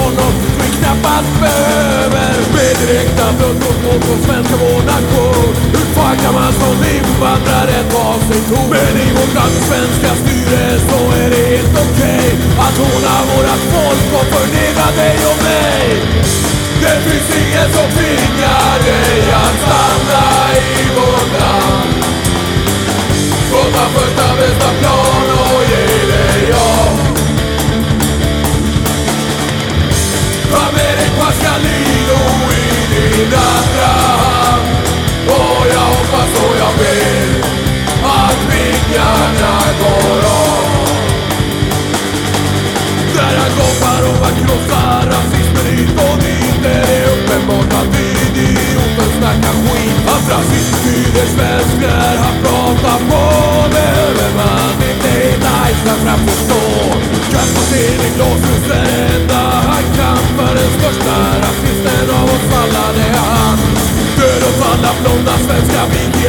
honom vi knappast behöver Med direkta dödsmål mot vår svenska vår nation Hur fan kan man som invandrare ta sig ton? Men i vårt land svenska styre så är det helt okej okay Att håna vårat folk och förnedra dig och mig Det finns ingen som tvingar Nothing.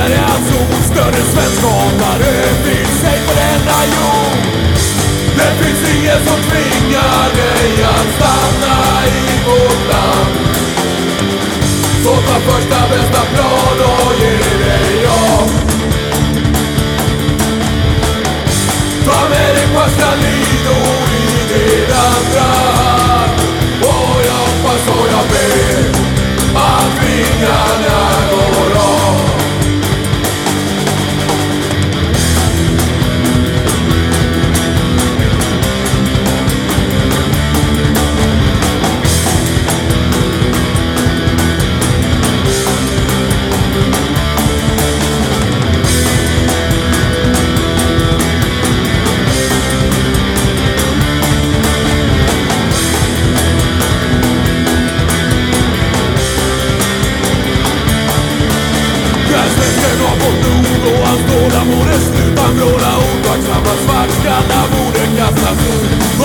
Vikingar är hans ord Större svensk hatare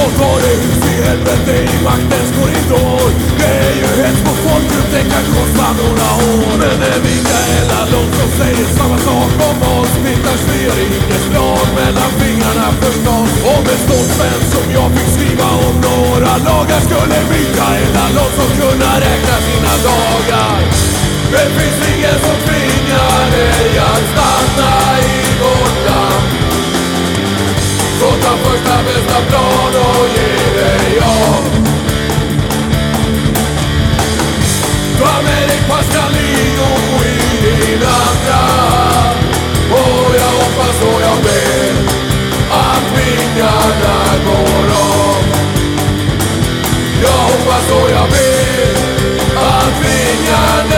Och ta det hus i helvete i maktens korridor. Det är ju hets mot folkgrupp, det kan kosta några år. Men när Lund som säger samma sak om oss. Splittras vi har inget mellan fingrarna förstås. Om en stolt svensk som jag fick skriva om några lagar Skulle Mikaela Lund som kunna räkna sina dagar. Det finns ingen som tvingar Jag hoppas och jag vill att vi kan